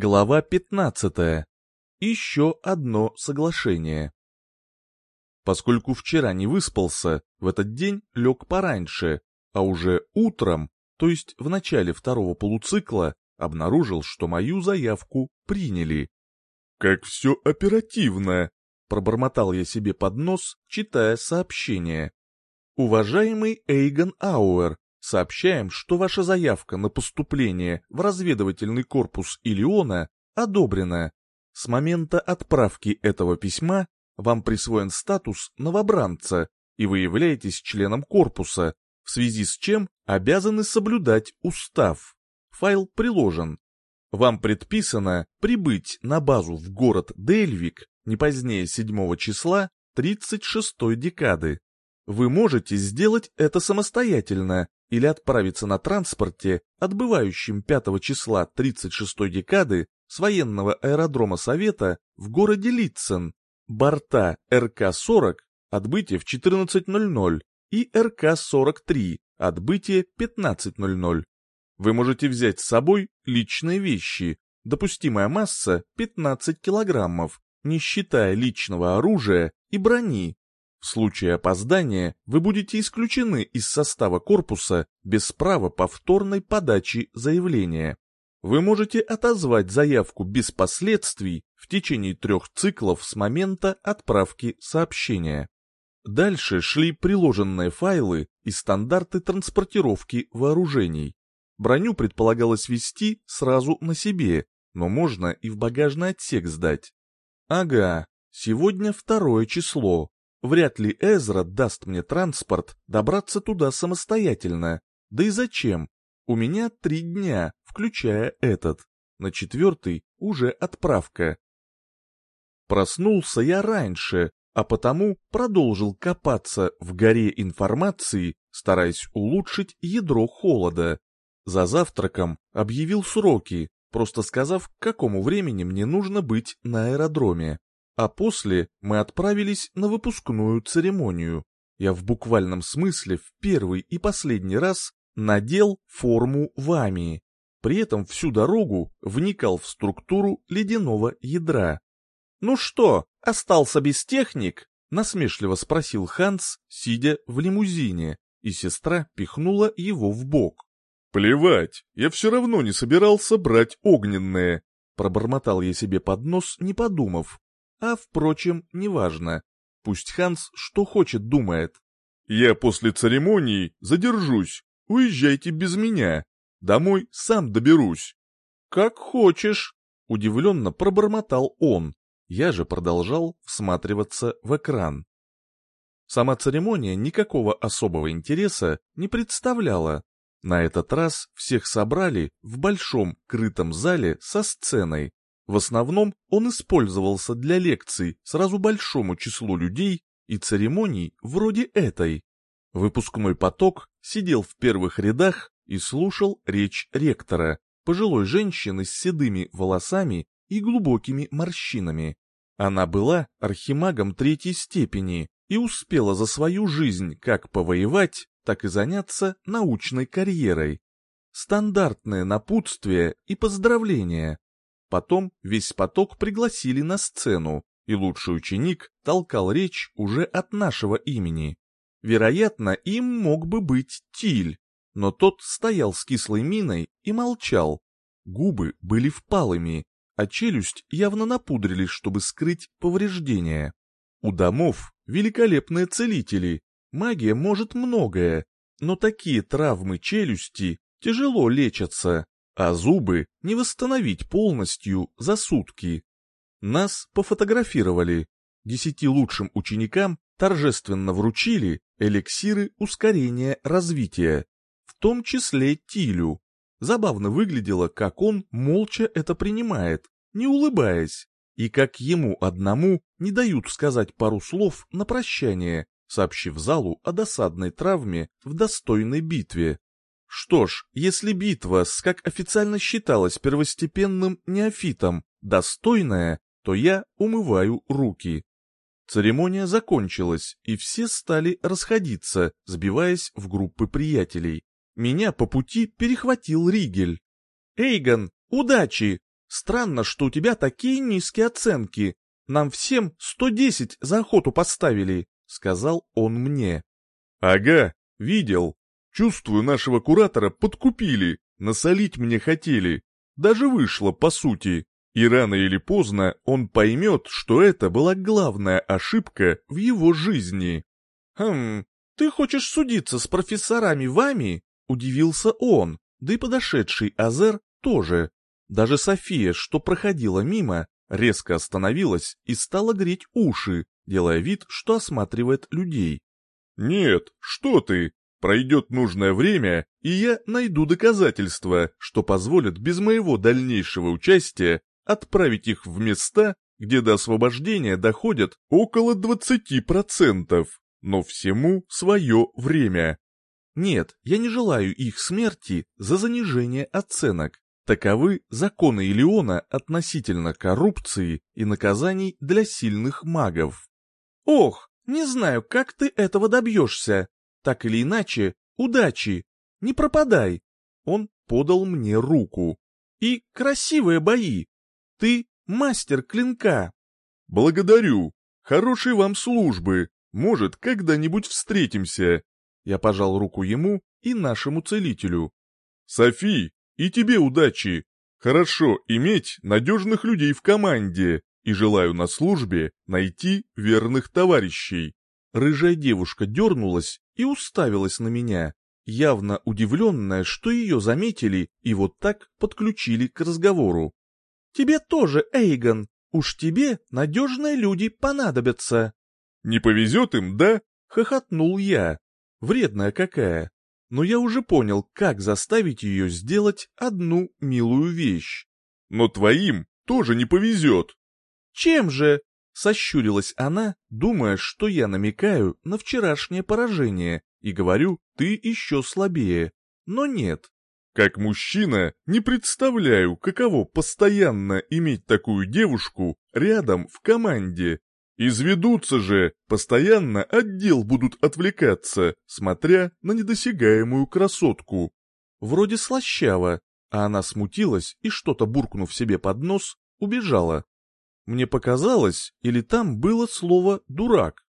Глава 15. Еще одно соглашение. Поскольку вчера не выспался, в этот день лег пораньше, а уже утром, то есть в начале второго полуцикла, обнаружил, что мою заявку приняли. «Как все оперативно!» — пробормотал я себе под нос, читая сообщение. «Уважаемый Эйгон Ауэр, Сообщаем, что ваша заявка на поступление в разведывательный корпус Илиона одобрена. С момента отправки этого письма вам присвоен статус новобранца, и вы являетесь членом корпуса, в связи с чем обязаны соблюдать устав. Файл приложен. Вам предписано прибыть на базу в город Дельвик не позднее 7 числа 36 декады. Вы можете сделать это самостоятельно или отправиться на транспорте, отбывающем 5 числа 36 декады с военного аэродрома Совета в городе Литцен, борта РК-40, отбытие в 14.00 и РК-43, отбытие 15.00. Вы можете взять с собой личные вещи, допустимая масса 15 килограммов, не считая личного оружия и брони, в случае опоздания вы будете исключены из состава корпуса без права повторной подачи заявления. Вы можете отозвать заявку без последствий в течение трех циклов с момента отправки сообщения. Дальше шли приложенные файлы и стандарты транспортировки вооружений. Броню предполагалось вести сразу на себе, но можно и в багажный отсек сдать. Ага, сегодня второе число, Вряд ли Эзра даст мне транспорт добраться туда самостоятельно. Да и зачем? У меня три дня, включая этот. На четвертый уже отправка. Проснулся я раньше, а потому продолжил копаться в горе информации, стараясь улучшить ядро холода. За завтраком объявил сроки, просто сказав, к какому времени мне нужно быть на аэродроме. А после мы отправились на выпускную церемонию. Я в буквальном смысле в первый и последний раз надел форму вами. При этом всю дорогу вникал в структуру ледяного ядра. «Ну что, остался без техник?» — насмешливо спросил Ханс, сидя в лимузине, и сестра пихнула его в бок. «Плевать, я все равно не собирался брать огненное», — пробормотал я себе под нос, не подумав. А, впрочем, неважно. Пусть Ханс что хочет думает. «Я после церемонии задержусь. Уезжайте без меня. Домой сам доберусь». «Как хочешь», — удивленно пробормотал он. Я же продолжал всматриваться в экран. Сама церемония никакого особого интереса не представляла. На этот раз всех собрали в большом крытом зале со сценой, в основном он использовался для лекций сразу большому числу людей и церемоний вроде этой. Выпускной поток сидел в первых рядах и слушал речь ректора, пожилой женщины с седыми волосами и глубокими морщинами. Она была архимагом третьей степени и успела за свою жизнь как повоевать, так и заняться научной карьерой. Стандартные напутствия и поздравления, Потом весь поток пригласили на сцену, и лучший ученик толкал речь уже от нашего имени. Вероятно, им мог бы быть Тиль, но тот стоял с кислой миной и молчал. Губы были впалыми, а челюсть явно напудрили, чтобы скрыть повреждения. У домов великолепные целители, магия может многое, но такие травмы челюсти тяжело лечатся а зубы не восстановить полностью за сутки. Нас пофотографировали. Десяти лучшим ученикам торжественно вручили эликсиры ускорения развития, в том числе Тилю. Забавно выглядело, как он молча это принимает, не улыбаясь, и как ему одному не дают сказать пару слов на прощание, сообщив залу о досадной травме в достойной битве. Что ж, если битва с, как официально считалось, первостепенным неофитом достойная, то я умываю руки. Церемония закончилась, и все стали расходиться, сбиваясь в группы приятелей. Меня по пути перехватил Ригель. «Эйгон, удачи! Странно, что у тебя такие низкие оценки. Нам всем 110 за охоту поставили», — сказал он мне. «Ага, видел. Чувствую, нашего куратора подкупили, насолить мне хотели. Даже вышло, по сути. И рано или поздно он поймет, что это была главная ошибка в его жизни». «Хм, ты хочешь судиться с профессорами вами?» — удивился он, да и подошедший Азер тоже. Даже София, что проходила мимо, резко остановилась и стала греть уши, делая вид, что осматривает людей. «Нет, что ты! Пройдет нужное время, и я найду доказательства, что позволят без моего дальнейшего участия отправить их в места, где до освобождения доходят около 20%, но всему свое время. Нет, я не желаю их смерти за занижение оценок. Таковы законы Илеона относительно коррупции и наказаний для сильных магов. Ох, не знаю, как ты этого добьешься. Так или иначе, удачи. Не пропадай. Он подал мне руку. И красивые бои. Ты мастер клинка. Благодарю. Хорошей вам службы. Может, когда-нибудь встретимся. Я пожал руку ему и нашему целителю. Софи, и тебе удачи. Хорошо иметь надежных людей в команде, и желаю на службе найти верных товарищей. Рыжая девушка дернулась и уставилась на меня, явно удивленная, что ее заметили и вот так подключили к разговору. «Тебе тоже, Эйгон, уж тебе надежные люди понадобятся». «Не повезет им, да?» — хохотнул я. Вредная какая но я уже понял, как заставить ее сделать одну милую вещь. Но твоим тоже не повезет. Чем же? Сощурилась она, думая, что я намекаю на вчерашнее поражение, и говорю, ты еще слабее. Но нет. Как мужчина, не представляю, каково постоянно иметь такую девушку рядом в команде. Изведутся же, постоянно отдел будут отвлекаться, смотря на недосягаемую красотку. Вроде слащаво, а она смутилась и, что-то буркнув себе под нос, убежала. Мне показалось, или там было слово «дурак».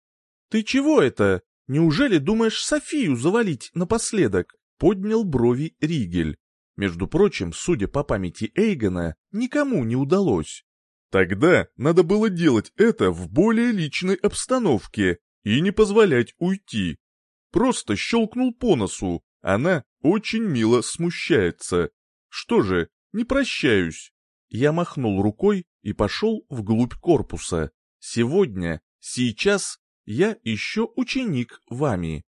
«Ты чего это? Неужели думаешь Софию завалить напоследок?» — поднял брови Ригель. Между прочим, судя по памяти Эйгона, никому не удалось. Тогда надо было делать это в более личной обстановке и не позволять уйти. Просто щелкнул по носу, она очень мило смущается. Что же, не прощаюсь. Я махнул рукой и пошел вглубь корпуса. Сегодня, сейчас я еще ученик вами.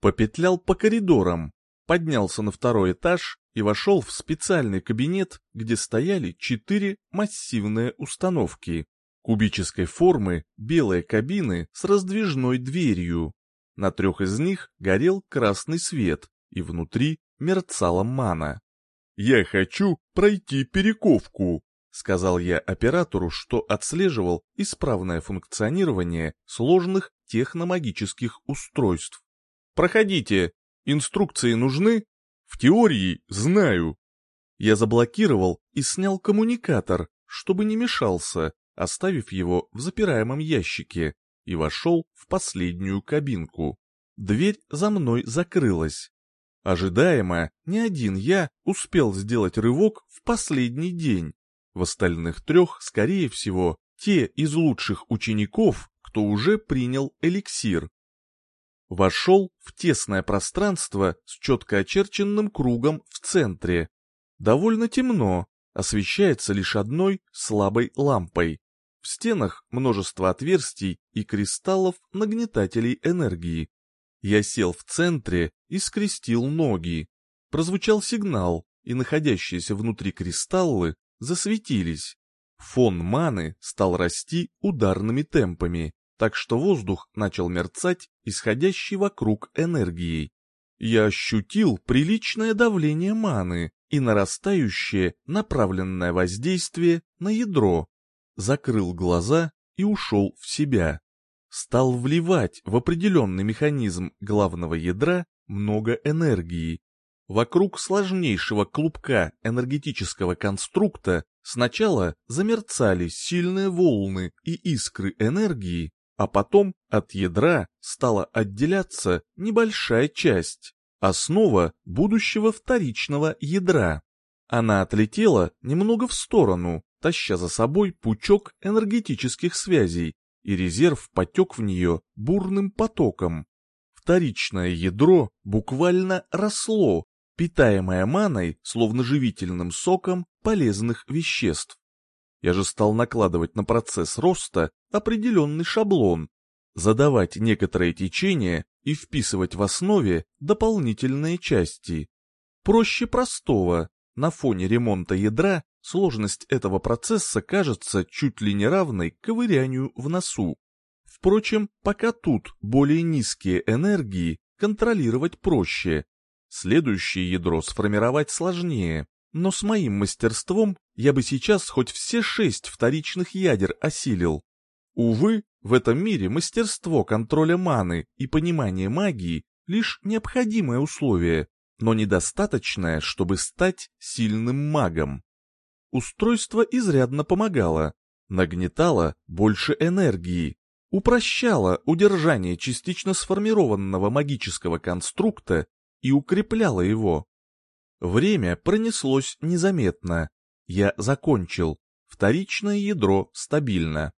Попетлял по коридорам, поднялся на второй этаж и вошел в специальный кабинет, где стояли четыре массивные установки. Кубической формы белые кабины с раздвижной дверью. На трех из них горел красный свет, и внутри мерцала мана. «Я хочу пройти перековку», — сказал я оператору, что отслеживал исправное функционирование сложных техномагических устройств. «Проходите. Инструкции нужны?» В теории знаю. Я заблокировал и снял коммуникатор, чтобы не мешался, оставив его в запираемом ящике, и вошел в последнюю кабинку. Дверь за мной закрылась. Ожидаемо, не один я успел сделать рывок в последний день. В остальных трех, скорее всего, те из лучших учеников, кто уже принял эликсир, Вошел в тесное пространство с четко очерченным кругом в центре. Довольно темно, освещается лишь одной слабой лампой. В стенах множество отверстий и кристаллов нагнетателей энергии. Я сел в центре и скрестил ноги. Прозвучал сигнал, и находящиеся внутри кристаллы засветились. Фон маны стал расти ударными темпами так что воздух начал мерцать, исходящий вокруг энергией. Я ощутил приличное давление маны и нарастающее направленное воздействие на ядро. Закрыл глаза и ушел в себя. Стал вливать в определенный механизм главного ядра много энергии. Вокруг сложнейшего клубка энергетического конструкта сначала замерцали сильные волны и искры энергии, а потом от ядра стала отделяться небольшая часть, основа будущего вторичного ядра. Она отлетела немного в сторону, таща за собой пучок энергетических связей, и резерв потек в нее бурным потоком. Вторичное ядро буквально росло, питаемое маной, словно живительным соком полезных веществ. Я же стал накладывать на процесс роста определенный шаблон, задавать некоторые течения и вписывать в основе дополнительные части. Проще простого, на фоне ремонта ядра сложность этого процесса кажется чуть ли не равной ковырянию в носу. Впрочем, пока тут более низкие энергии контролировать проще. Следующее ядро сформировать сложнее, но с моим мастерством я бы сейчас хоть все шесть вторичных ядер осилил. Увы, в этом мире мастерство контроля маны и понимание магии лишь необходимое условие, но недостаточное, чтобы стать сильным магом. Устройство изрядно помогало, нагнетало больше энергии, упрощало удержание частично сформированного магического конструкта и укрепляло его. Время пронеслось незаметно. Я закончил. Вторичное ядро стабильно.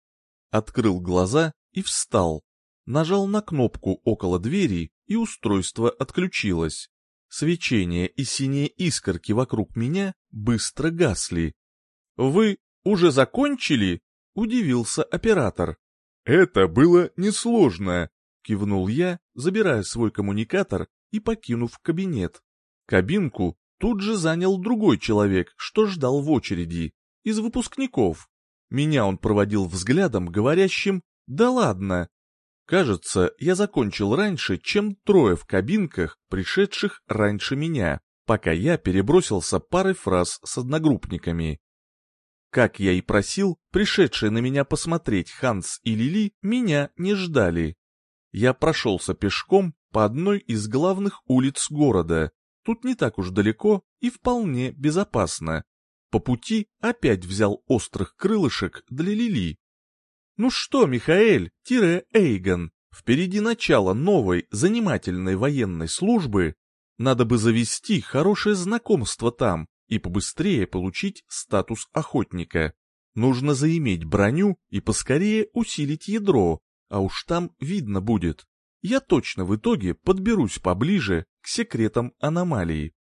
Открыл глаза и встал. Нажал на кнопку около двери, и устройство отключилось. Свечение и синие искорки вокруг меня быстро гасли. «Вы уже закончили?» — удивился оператор. «Это было несложно», — кивнул я, забирая свой коммуникатор и покинув кабинет. Кабинку тут же занял другой человек, что ждал в очереди, из выпускников. Меня он проводил взглядом, говорящим «Да ладно». Кажется, я закончил раньше, чем трое в кабинках, пришедших раньше меня, пока я перебросился парой фраз с одногруппниками. Как я и просил, пришедшие на меня посмотреть Ханс и Лили меня не ждали. Я прошелся пешком по одной из главных улиц города. Тут не так уж далеко и вполне безопасно. По пути опять взял острых крылышек для Лили. Ну что, Михаэль, тире Эйгон, впереди начало новой занимательной военной службы. Надо бы завести хорошее знакомство там и побыстрее получить статус охотника. Нужно заиметь броню и поскорее усилить ядро, а уж там видно будет. Я точно в итоге подберусь поближе к секретам аномалии.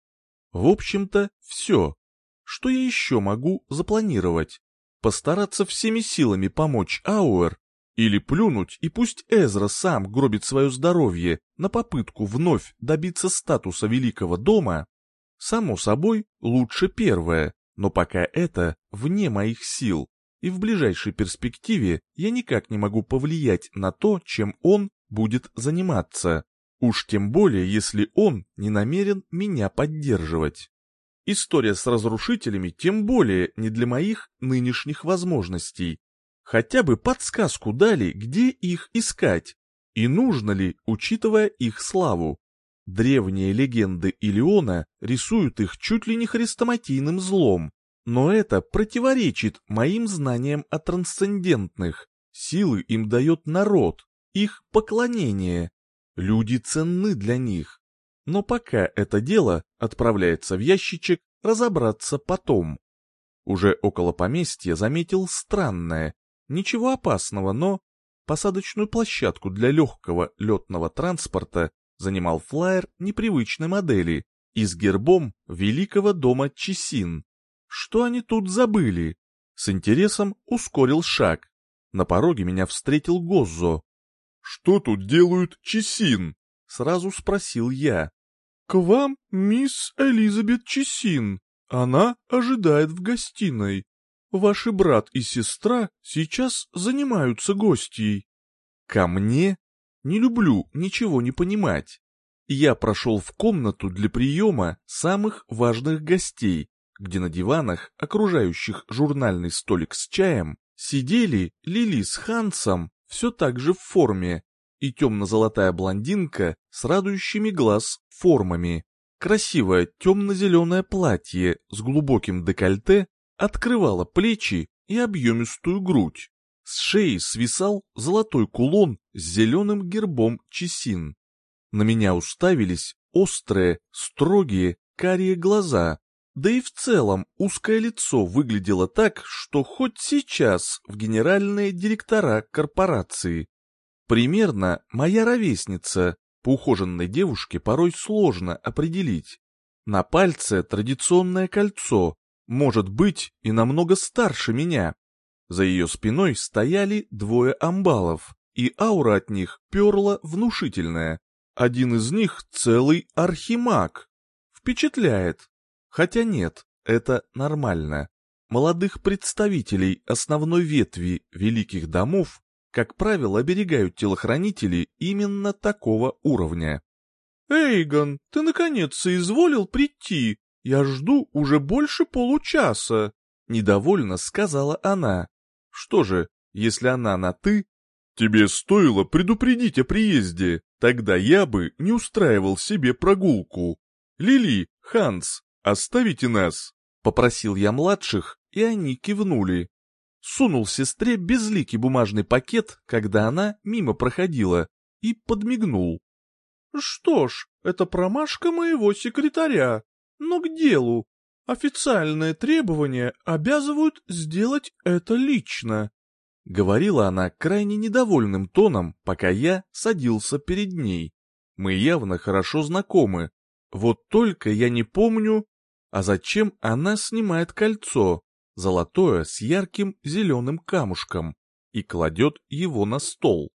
В общем-то, все. Что я еще могу запланировать? Постараться всеми силами помочь Ауэр? Или плюнуть и пусть Эзра сам гробит свое здоровье на попытку вновь добиться статуса Великого Дома? Само собой, лучше первое, но пока это вне моих сил, и в ближайшей перспективе я никак не могу повлиять на то, чем он будет заниматься. Уж тем более, если он не намерен меня поддерживать. История с разрушителями тем более не для моих нынешних возможностей. Хотя бы подсказку дали, где их искать, и нужно ли, учитывая их славу. Древние легенды Илиона рисуют их чуть ли не хрестоматийным злом, но это противоречит моим знаниям о трансцендентных. Силы им дает народ, их поклонение. Люди ценны для них. Но пока это дело отправляется в ящичек, разобраться потом. Уже около поместья заметил странное, ничего опасного, но посадочную площадку для легкого летного транспорта занимал флайер непривычной модели и с гербом Великого дома Чесин. Что они тут забыли? С интересом ускорил шаг. На пороге меня встретил Гоззо. «Что тут делают Чесин?» — сразу спросил я. «К вам мисс Элизабет Чесин. Она ожидает в гостиной. Ваши брат и сестра сейчас занимаются гостьей». «Ко мне?» Не люблю ничего не понимать. Я прошел в комнату для приема самых важных гостей, где на диванах, окружающих журнальный столик с чаем, сидели Лили с Хансом, все так же в форме, и темно-золотая блондинка с радующими глаз формами. красивое темно-зеленое платье с глубоким декольте открывало плечи и объемистую грудь. С шеи свисал золотой кулон с зеленым гербом чесин. На меня уставились острые, строгие, карие глаза, да и в целом узкое лицо выглядело так, что хоть сейчас в генеральные директора корпорации. Примерно моя ровесница, по ухоженной девушке порой сложно определить. На пальце традиционное кольцо, может быть и намного старше меня. За ее спиной стояли двое амбалов, и аура от них перла внушительная. Один из них целый архимаг. Впечатляет. Хотя нет, это нормально. Молодых представителей основной ветви великих домов как правило, оберегают телохранители именно такого уровня. «Эйгон, ты наконец соизволил прийти? Я жду уже больше получаса», — недовольно сказала она. «Что же, если она на «ты»?» «Тебе стоило предупредить о приезде, тогда я бы не устраивал себе прогулку. Лили, Ханс, оставите нас», — попросил я младших, и они кивнули сунул сестре безликий бумажный пакет, когда она мимо проходила, и подмигнул. «Что ж, это промашка моего секретаря. Но к делу. Официальные требования обязывают сделать это лично», — говорила она крайне недовольным тоном, пока я садился перед ней. Мы явно хорошо знакомы. Вот только я не помню, а зачем она снимает кольцо золотое с ярким зеленым камушком, и кладет его на стол.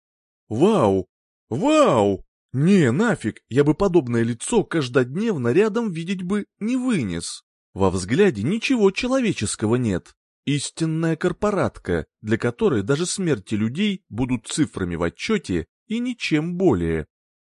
Вау! Вау! Не, нафиг, я бы подобное лицо каждодневно рядом видеть бы не вынес. Во взгляде ничего человеческого нет. Истинная корпоратка, для которой даже смерти людей будут цифрами в отчете и ничем более.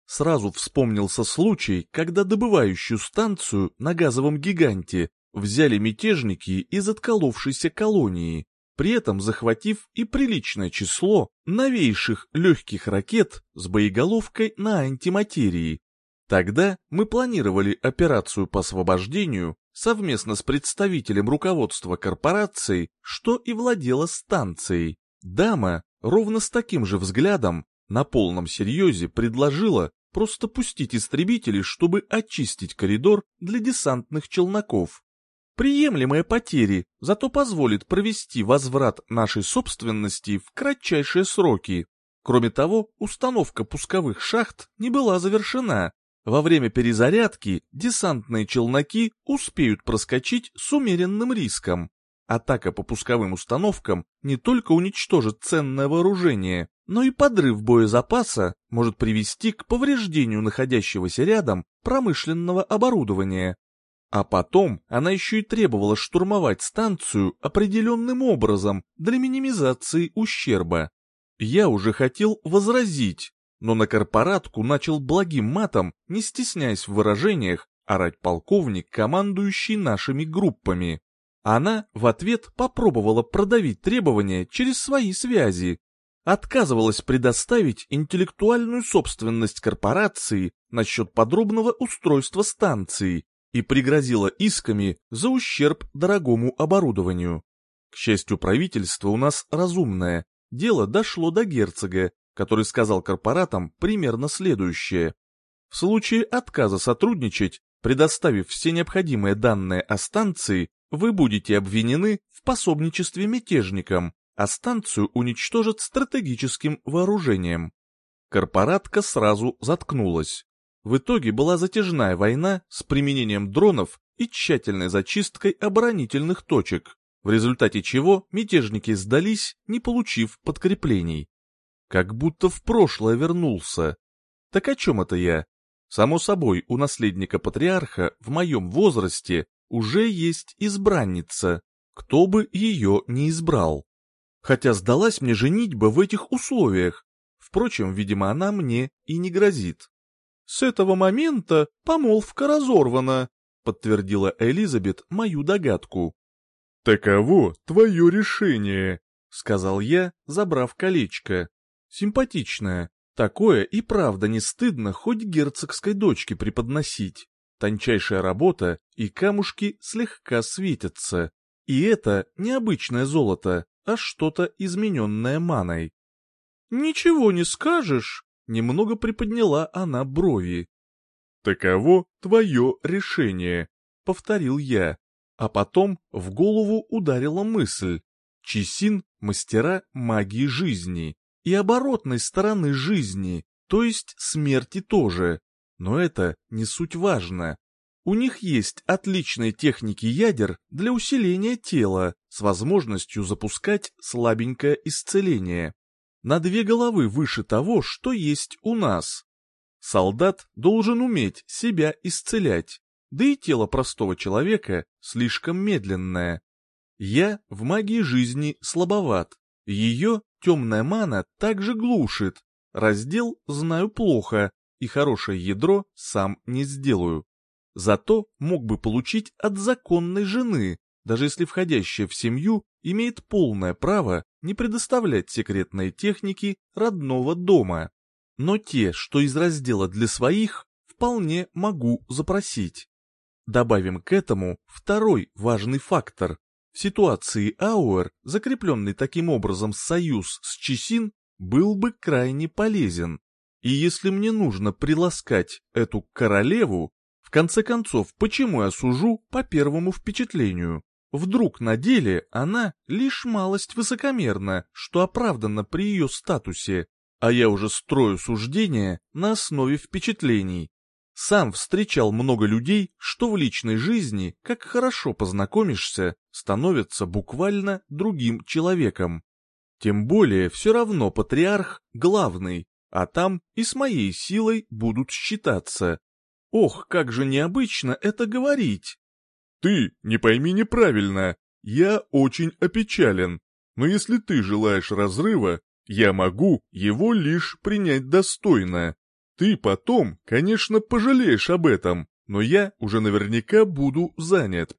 Сразу вспомнился случай, когда добывающую станцию на газовом гиганте взяли мятежники из отколовшейся колонии, при этом захватив и приличное число новейших легких ракет с боеголовкой на антиматерии. Тогда мы планировали операцию по освобождению совместно с представителем руководства корпорации, что и владела станцией. Дама ровно с таким же взглядом на полном серьезе предложила просто пустить истребители, чтобы очистить коридор для десантных челноков приемлемые потери, зато позволит провести возврат нашей собственности в кратчайшие сроки. Кроме того, установка пусковых шахт не была завершена. Во время перезарядки десантные челноки успеют проскочить с умеренным риском. Атака по пусковым установкам не только уничтожит ценное вооружение, но и подрыв боезапаса может привести к повреждению находящегося рядом промышленного оборудования, а потом она еще и требовала штурмовать станцию определенным образом для минимизации ущерба. Я уже хотел возразить, но на корпоратку начал благим матом, не стесняясь в выражениях, орать полковник, командующий нашими группами. Она в ответ попробовала продавить требования через свои связи. Отказывалась предоставить интеллектуальную собственность корпорации насчет подробного устройства станции и пригрозила исками за ущерб дорогому оборудованию. К счастью, правительство у нас разумное. Дело дошло до герцога, который сказал корпоратам примерно следующее. В случае отказа сотрудничать, предоставив все необходимые данные о станции, вы будете обвинены в пособничестве мятежникам, а станцию уничтожат стратегическим вооружением. Корпоратка сразу заткнулась. В итоге была затяжная война с применением дронов и тщательной зачисткой оборонительных точек, в результате чего мятежники сдались, не получив подкреплений. Как будто в прошлое вернулся. Так о чем это я? Само собой, у наследника патриарха в моем возрасте уже есть избранница, кто бы ее не избрал. Хотя сдалась мне женитьба в этих условиях. Впрочем, видимо, она мне и не грозит. С этого момента помолвка разорвана, подтвердила Элизабет мою догадку. Таково твое решение, сказал я, забрав колечко. Симпатичное. Такое и правда не стыдно хоть герцогской дочке преподносить. Тончайшая работа и камушки слегка светятся. И это не обычное золото, а что-то измененное маной. «Ничего не скажешь», — немного приподняла она брови. «Таково твое решение», — повторил я. А потом в голову ударила мысль. Чисин — мастера магии жизни и оборотной стороны жизни, то есть смерти тоже. Но это не суть важно. У них есть отличные техники ядер для усиления тела с возможностью запускать слабенькое исцеление. На две головы выше того, что есть у нас. Солдат должен уметь себя исцелять, да и тело простого человека слишком медленное. Я в магии жизни слабоват, ее темная мана также глушит. Раздел знаю плохо, и хорошее ядро сам не сделаю. Зато мог бы получить от законной жены, даже если входящая в семью имеет полное право не предоставлять секретные техники родного дома. Но те, что из раздела для своих, вполне могу запросить. Добавим к этому второй важный фактор. В ситуации Ауэр, закрепленный таким образом союз с Чесин, был бы крайне полезен. И если мне нужно приласкать эту королеву, в конце концов, почему я сужу по первому впечатлению? Вдруг на деле она лишь малость высокомерна, что оправдано при ее статусе, а я уже строю суждения на основе впечатлений. Сам встречал много людей, что в личной жизни, как хорошо познакомишься, становятся буквально другим человеком. Тем более все равно патриарх главный, а там и с моей силой будут считаться. Ох, как же необычно это говорить. Ты не пойми неправильно, я очень опечален, но если ты желаешь разрыва, я могу его лишь принять достойно. Ты потом, конечно, пожалеешь об этом, но я уже наверняка буду занят.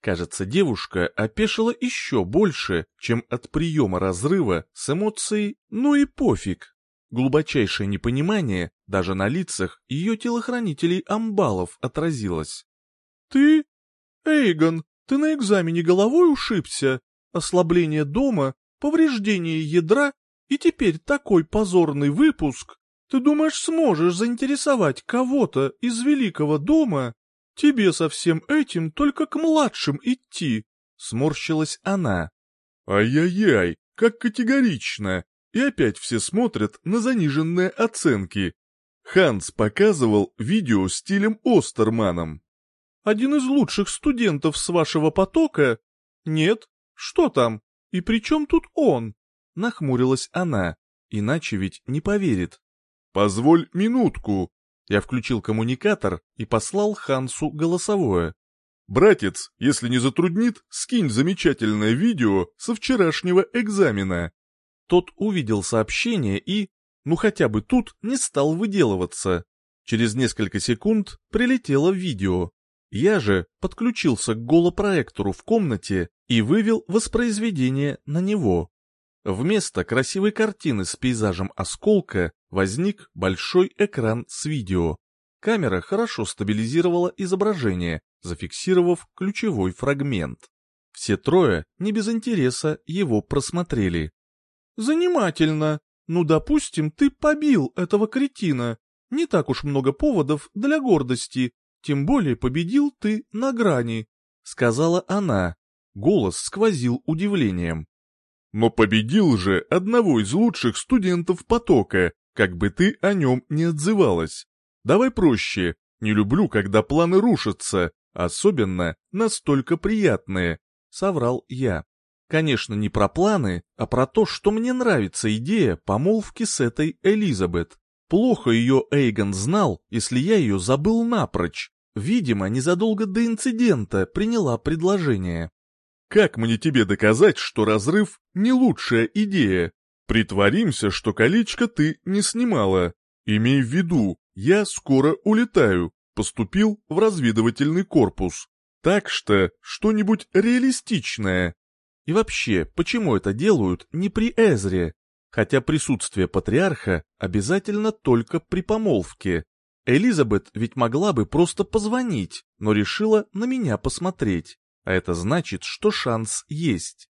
Кажется, девушка опешила еще больше, чем от приема разрыва с эмоцией «ну и пофиг». Глубочайшее непонимание даже на лицах ее телохранителей амбалов отразилось. «Ты? Эйгон, ты на экзамене головой ушибся? Ослабление дома, повреждение ядра и теперь такой позорный выпуск? Ты думаешь, сможешь заинтересовать кого-то из великого дома? Тебе со всем этим только к младшим идти!» Сморщилась она. «Ай-яй-яй, как категорично! И опять все смотрят на заниженные оценки. Ханс показывал видео стилем Остерманом. «Один из лучших студентов с вашего потока? Нет? Что там? И при чем тут он?» Нахмурилась она, иначе ведь не поверит. «Позволь минутку». Я включил коммуникатор и послал Хансу голосовое. «Братец, если не затруднит, скинь замечательное видео со вчерашнего экзамена». Тот увидел сообщение и, ну хотя бы тут, не стал выделываться. Через несколько секунд прилетело видео. Я же подключился к голопроектору в комнате и вывел воспроизведение на него. Вместо красивой картины с пейзажем осколка возник большой экран с видео. Камера хорошо стабилизировала изображение, зафиксировав ключевой фрагмент. Все трое не без интереса его просмотрели. Занимательно. Ну, допустим, ты побил этого кретина. Не так уж много поводов для гордости, тем более победил ты на грани, — сказала она. Голос сквозил удивлением. Но победил же одного из лучших студентов потока, как бы ты о нем не отзывалась. Давай проще, не люблю, когда планы рушатся, особенно настолько приятные, — соврал я. Конечно, не про планы, а про то, что мне нравится идея помолвки с этой Элизабет. Плохо ее Эйгон знал, если я ее забыл напрочь. Видимо, незадолго до инцидента приняла предложение. «Как мне тебе доказать, что разрыв — не лучшая идея? Притворимся, что колечко ты не снимала. Имей в виду, я скоро улетаю, поступил в разведывательный корпус. Так что что-нибудь реалистичное, и вообще, почему это делают не при Эзре? Хотя присутствие патриарха обязательно только при помолвке. Элизабет ведь могла бы просто позвонить, но решила на меня посмотреть. А это значит, что шанс есть.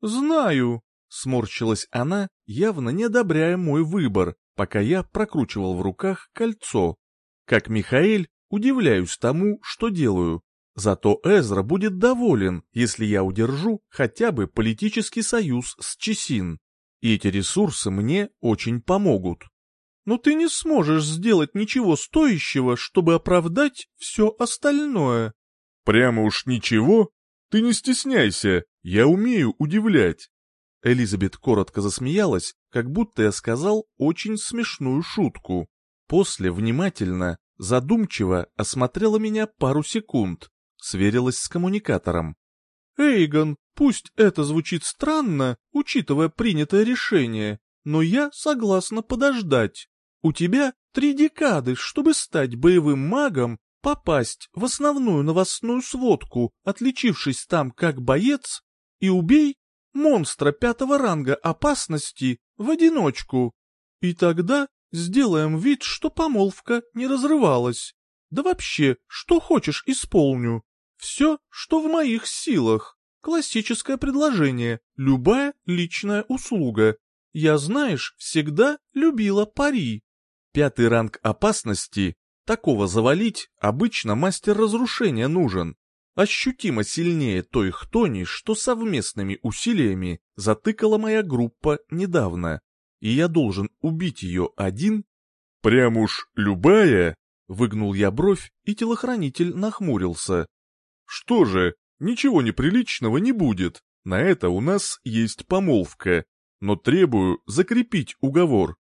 «Знаю», — сморщилась она, явно не одобряя мой выбор, пока я прокручивал в руках кольцо. Как Михаэль, удивляюсь тому, что делаю. Зато Эзра будет доволен, если я удержу хотя бы политический союз с Чесин. И эти ресурсы мне очень помогут. Но ты не сможешь сделать ничего стоящего, чтобы оправдать все остальное. Прямо уж ничего? Ты не стесняйся, я умею удивлять. Элизабет коротко засмеялась, как будто я сказал очень смешную шутку. После внимательно, задумчиво осмотрела меня пару секунд, сверилась с коммуникатором. «Эйгон, пусть это звучит странно, учитывая принятое решение, но я согласна подождать. У тебя три декады, чтобы стать боевым магом, попасть в основную новостную сводку, отличившись там как боец, и убей монстра пятого ранга опасности в одиночку. И тогда сделаем вид, что помолвка не разрывалась. Да вообще, что хочешь, исполню. Все, что в моих силах. Классическое предложение, любая личная услуга. Я, знаешь, всегда любила пари. Пятый ранг опасности. Такого завалить обычно мастер разрушения нужен. Ощутимо сильнее той хтони, что совместными усилиями затыкала моя группа недавно. И я должен убить ее один? Прям уж любая? Выгнул я бровь, и телохранитель нахмурился. Что же, ничего неприличного не будет. На это у нас есть помолвка. Но требую закрепить уговор.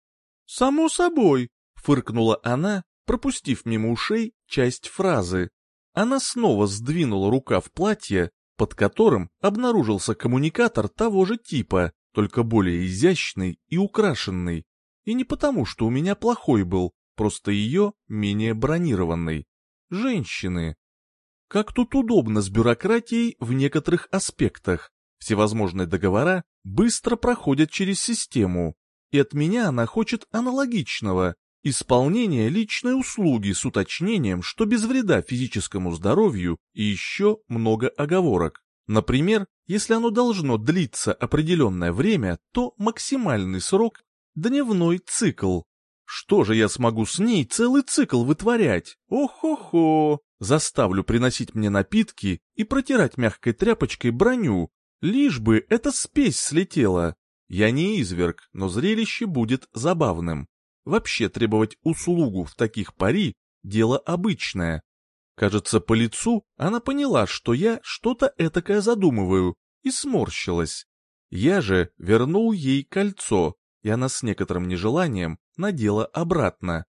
«Само собой», — фыркнула она, пропустив мимо ушей часть фразы. Она снова сдвинула рукав платья, под которым обнаружился коммуникатор того же типа, только более изящный и украшенный. И не потому, что у меня плохой был, просто ее менее бронированный. Женщины. Как тут удобно с бюрократией в некоторых аспектах. Всевозможные договора быстро проходят через систему, и от меня она хочет аналогичного – исполнения личной услуги с уточнением, что без вреда физическому здоровью и еще много оговорок. Например, если оно должно длиться определенное время, то максимальный срок – дневной цикл. Что же я смогу с ней целый цикл вытворять? Ох-хо-хо! Заставлю приносить мне напитки и протирать мягкой тряпочкой броню, лишь бы эта спесь слетела. Я не изверг, но зрелище будет забавным. Вообще требовать услугу в таких пари – дело обычное. Кажется, по лицу она поняла, что я что-то этакое задумываю, и сморщилась. Я же вернул ей кольцо, и она с некоторым нежеланием надела обратно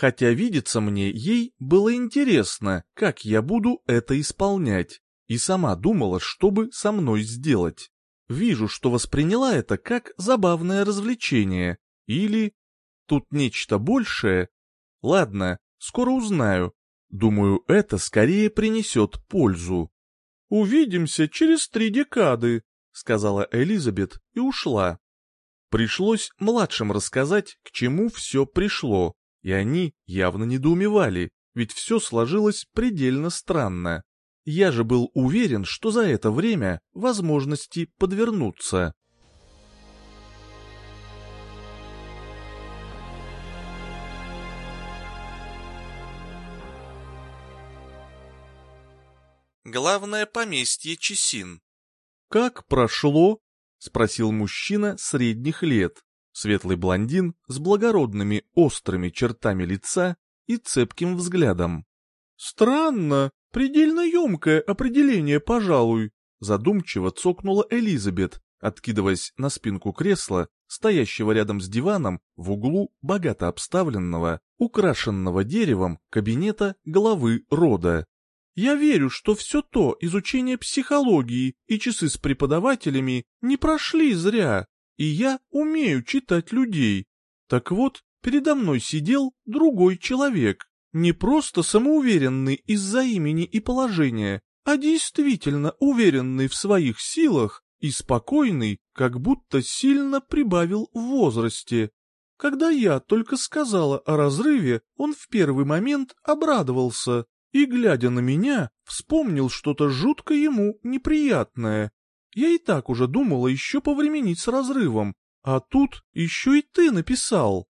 хотя видится мне ей было интересно, как я буду это исполнять, и сама думала, что бы со мной сделать. Вижу, что восприняла это как забавное развлечение, или... Тут нечто большее? Ладно, скоро узнаю. Думаю, это скорее принесет пользу. «Увидимся через три декады», — сказала Элизабет и ушла. Пришлось младшим рассказать, к чему все пришло. И они явно недоумевали, ведь все сложилось предельно странно. Я же был уверен, что за это время возможности подвернутся. Главное поместье Чесин. «Как прошло?» — спросил мужчина средних лет. Светлый блондин с благородными острыми чертами лица и цепким взглядом. «Странно, предельно емкое определение, пожалуй», задумчиво цокнула Элизабет, откидываясь на спинку кресла, стоящего рядом с диваном в углу богато обставленного, украшенного деревом кабинета главы рода. «Я верю, что все то изучение психологии и часы с преподавателями не прошли зря и я умею читать людей. Так вот, передо мной сидел другой человек, не просто самоуверенный из-за имени и положения, а действительно уверенный в своих силах и спокойный, как будто сильно прибавил в возрасте. Когда я только сказала о разрыве, он в первый момент обрадовался и, глядя на меня, вспомнил что-то жутко ему неприятное. Я и так уже думала еще повременить с разрывом, а тут еще и ты написал.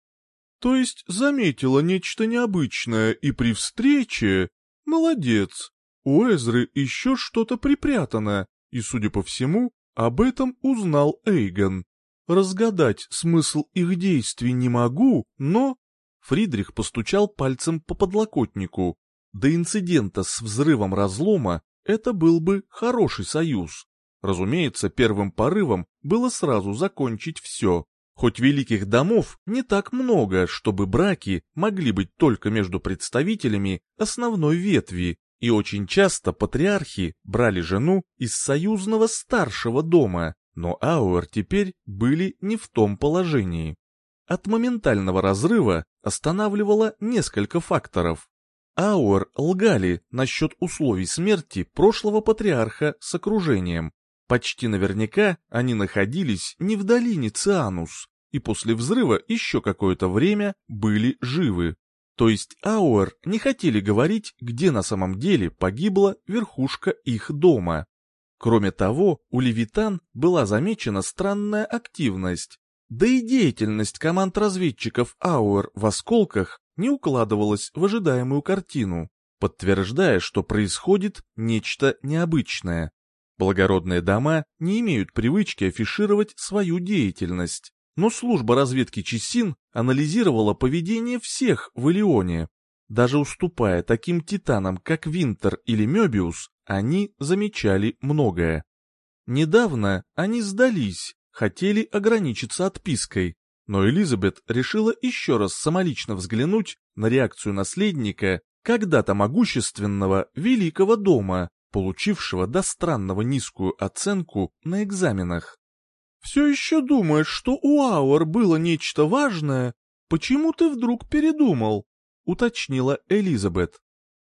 То есть заметила нечто необычное и при встрече... Молодец. У Эзры еще что-то припрятано, и, судя по всему, об этом узнал Эйгон. Разгадать смысл их действий не могу, но... Фридрих постучал пальцем по подлокотнику. До инцидента с взрывом разлома это был бы хороший союз. Разумеется, первым порывом было сразу закончить все. Хоть великих домов не так много, чтобы браки могли быть только между представителями основной ветви, и очень часто патриархи брали жену из союзного старшего дома, но Ауэр теперь были не в том положении. От моментального разрыва останавливало несколько факторов. Ауэр лгали насчет условий смерти прошлого патриарха с окружением. Почти наверняка они находились не в долине Цианус, и после взрыва еще какое-то время были живы. То есть Ауэр не хотели говорить, где на самом деле погибла верхушка их дома. Кроме того, у Левитан была замечена странная активность. Да и деятельность команд разведчиков Ауэр в осколках не укладывалась в ожидаемую картину, подтверждая, что происходит нечто необычное. Благородные дома не имеют привычки афишировать свою деятельность, но служба разведки Чесин анализировала поведение всех в Илионе. Даже уступая таким титанам, как Винтер или Мёбиус, они замечали многое. Недавно они сдались, хотели ограничиться отпиской, но Элизабет решила еще раз самолично взглянуть на реакцию наследника когда-то могущественного великого дома, получившего до странного низкую оценку на экзаменах. «Все еще думаешь, что у Ауэр было нечто важное? Почему ты вдруг передумал?» — уточнила Элизабет.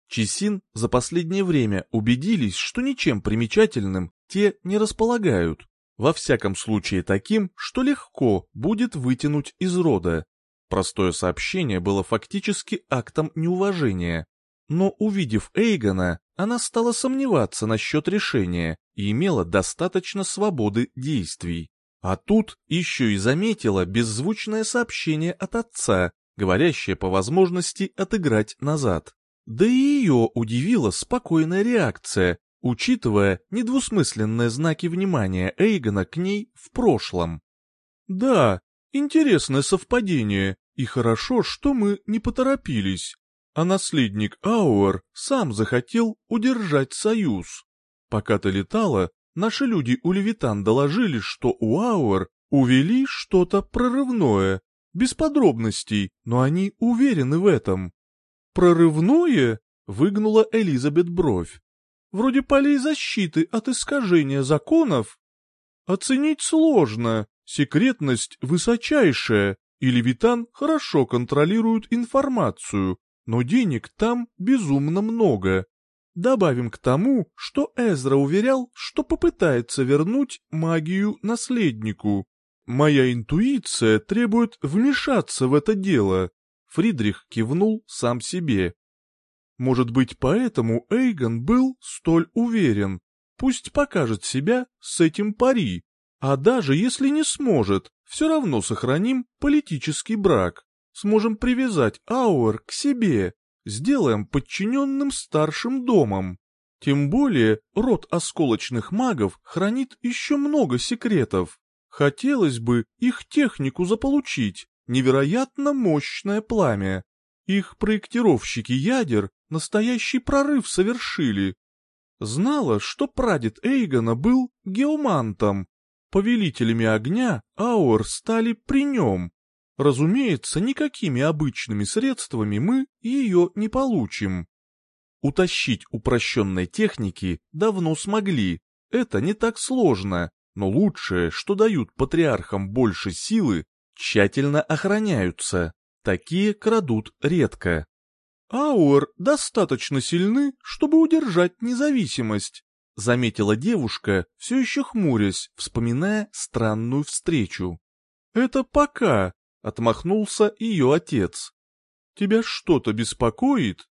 Чесин за последнее время убедились, что ничем примечательным те не располагают. Во всяком случае таким, что легко будет вытянуть из рода. Простое сообщение было фактически актом неуважения. Но увидев Эйгона, она стала сомневаться насчет решения и имела достаточно свободы действий. А тут еще и заметила беззвучное сообщение от отца, говорящее по возможности отыграть назад. Да и ее удивила спокойная реакция, учитывая недвусмысленные знаки внимания Эйгона к ней в прошлом. «Да, интересное совпадение, и хорошо, что мы не поторопились. А наследник Ауэр сам захотел удержать союз. Пока ты летала, наши люди у Левитан доложили, что у Ауэр увели что-то прорывное, без подробностей, но они уверены в этом. «Прорывное?» — выгнула Элизабет бровь. «Вроде полей защиты от искажения законов?» «Оценить сложно, секретность высочайшая, и Левитан хорошо контролирует информацию, но денег там безумно много. Добавим к тому, что Эзра уверял, что попытается вернуть магию наследнику. Моя интуиция требует вмешаться в это дело, Фридрих кивнул сам себе. Может быть, поэтому Эйгон был столь уверен. Пусть покажет себя с этим пари. А даже если не сможет, все равно сохраним политический брак. Сможем привязать Ауэр к себе, сделаем подчиненным старшим домом. Тем более род осколочных магов хранит еще много секретов. Хотелось бы их технику заполучить, невероятно мощное пламя. Их проектировщики ядер настоящий прорыв совершили. Знала, что прадед Эйгона был геомантом. Повелителями огня Ауэр стали при нем. Разумеется, никакими обычными средствами мы ее не получим. Утащить упрощенной техники давно смогли, это не так сложно, но лучшее, что дают патриархам больше силы, тщательно охраняются, такие крадут редко. Ауэр достаточно сильны, чтобы удержать независимость, заметила девушка, все еще хмурясь, вспоминая странную встречу. Это пока, отмахнулся ее отец. Тебя что-то беспокоит?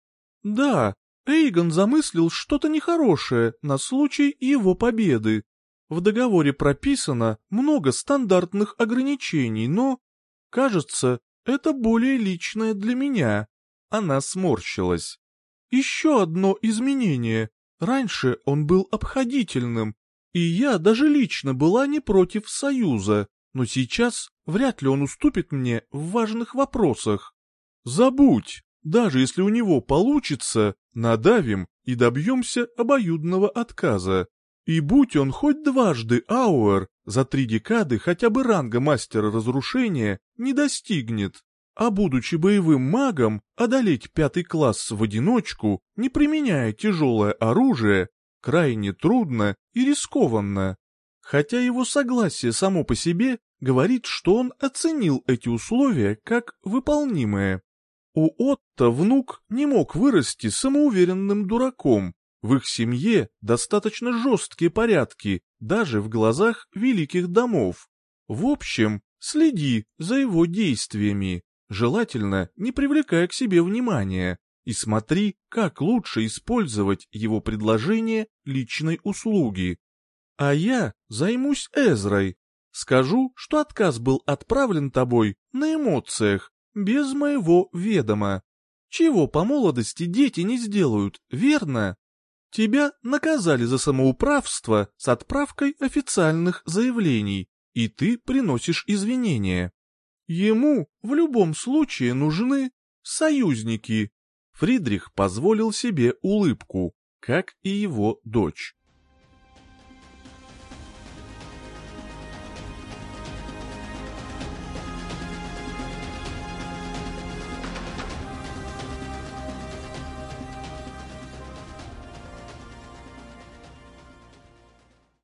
Да, Эйгон замыслил что-то нехорошее на случай его победы. В договоре прописано много стандартных ограничений, но, кажется, это более личное для меня. Она сморщилась. Еще одно изменение. Раньше он был обходительным, и я даже лично была не против союза, но сейчас вряд ли он уступит мне в важных вопросах. Забудь, даже если у него получится, надавим и добьемся обоюдного отказа. И будь он хоть дважды ауэр, за три декады хотя бы ранга мастера разрушения не достигнет. А будучи боевым магом, одолеть пятый класс в одиночку, не применяя тяжелое оружие, крайне трудно и рискованно. Хотя его согласие само по себе говорит, что он оценил эти условия как выполнимые. У Отто внук не мог вырасти самоуверенным дураком. В их семье достаточно жесткие порядки, даже в глазах великих домов. В общем, следи за его действиями, желательно не привлекая к себе внимания, и смотри, как лучше использовать его предложение личной услуги. А я займусь Эзрой. Скажу, что отказ был отправлен тобой на эмоциях, без моего ведома. Чего по молодости дети не сделают, верно? Тебя наказали за самоуправство с отправкой официальных заявлений, и ты приносишь извинения. Ему в любом случае нужны союзники. Фридрих позволил себе улыбку, как и его дочь.